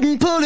couldn't pull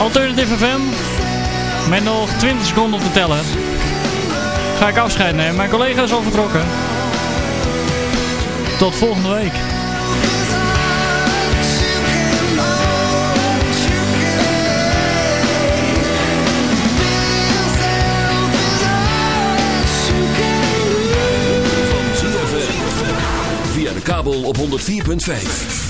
Alternative FM. Met nog 20 seconden op te tellen. Ga ik afscheid nemen. Mijn collega is al vertrokken. Tot volgende week. Via de kabel op 104.5.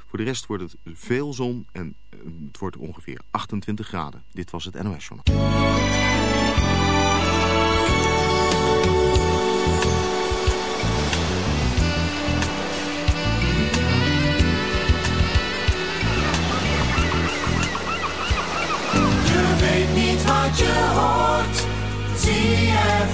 Voor de rest wordt het veel zon en eh, het wordt ongeveer 28 graden. Dit was het NOS weet niet wat je hoort. Zie je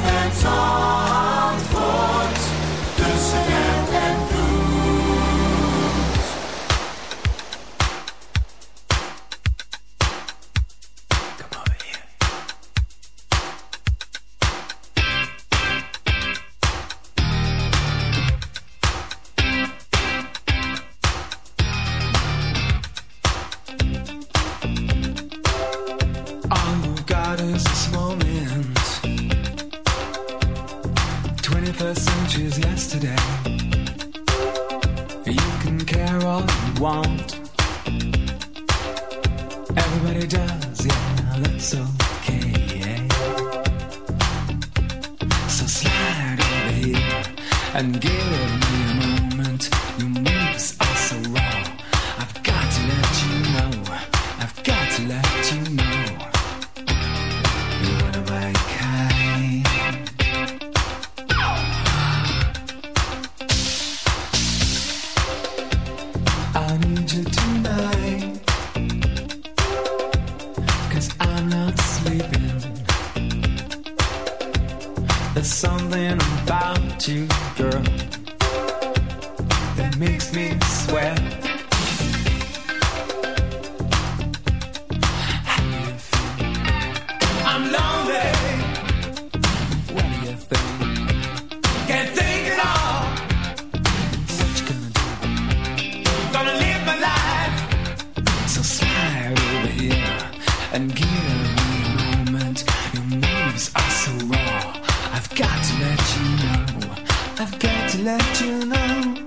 to let you know.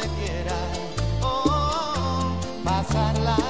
donde quiera, oh, oh, oh pasarla.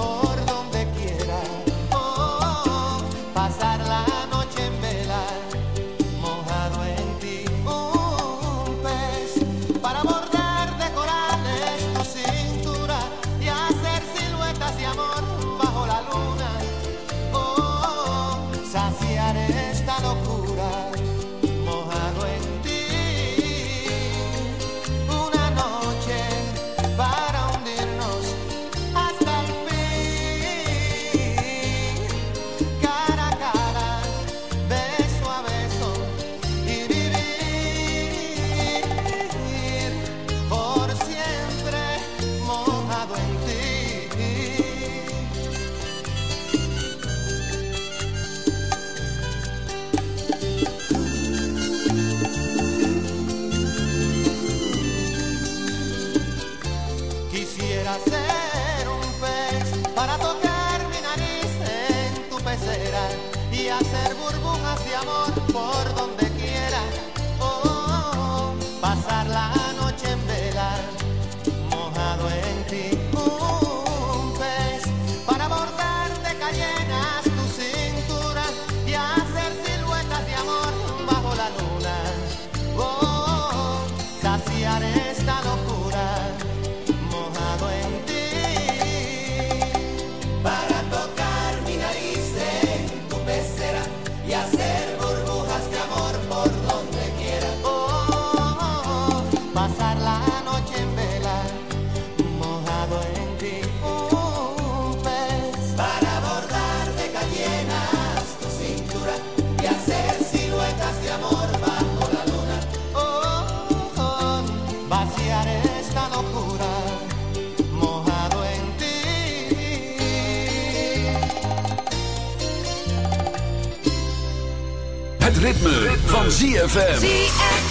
ritme, van ZFM.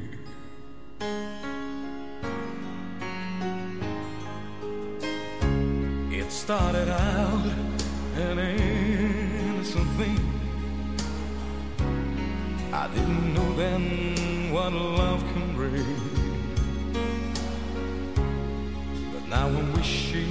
what love can bring. But now I'm wishing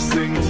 singt.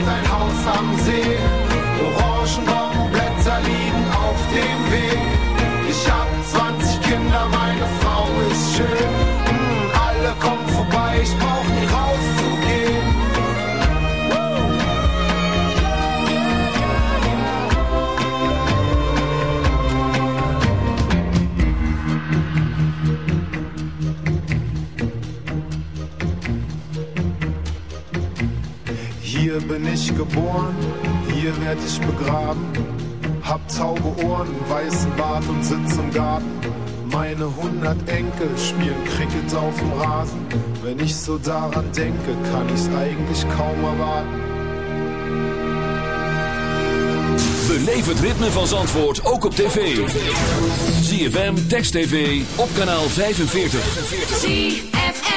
steht ein Haus am See. Orangenbaumblätter liegen auf dem Weg. Ich hab 20 Kinder, meine Hier bin ich geboren, hier werd ich begraben. Hab taube Ohren, weißen Bart und sitz im Garten. Meine hundert Enkel spielen Cricket auf dem Rasen. Wenn ich so daran denke, kann ich's eigentlich kaum erwarten. Beleef het ritme van Zandvoort ook op tv. ZFM, Text TV, op kanaal 45. ZFM.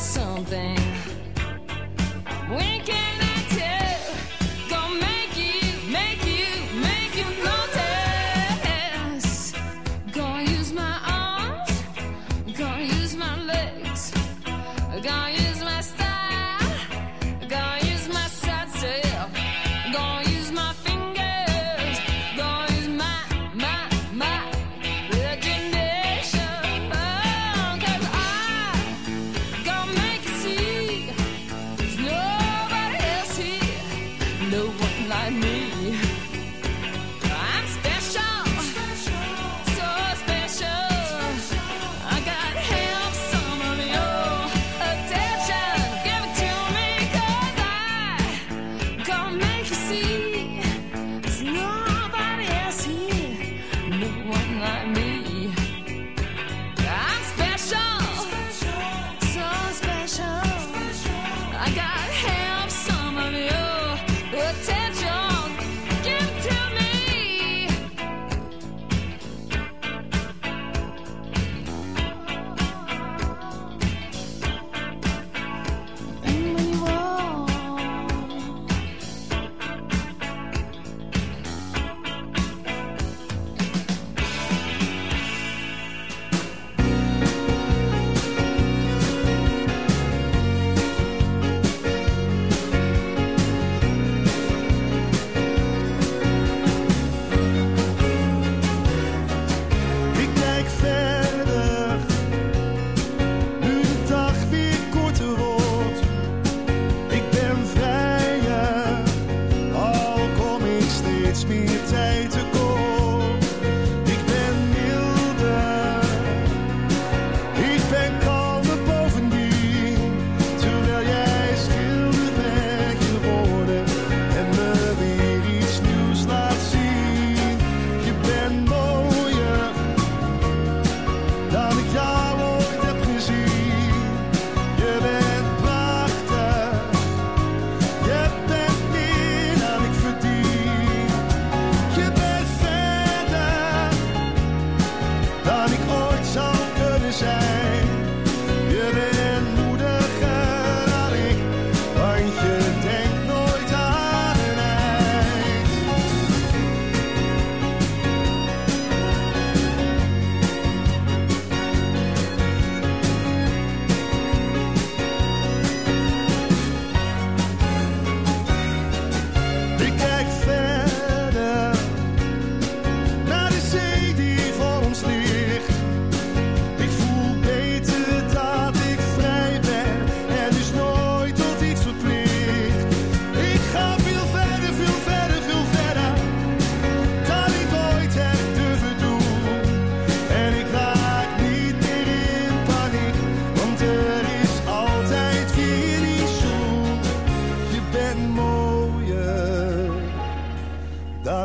Something.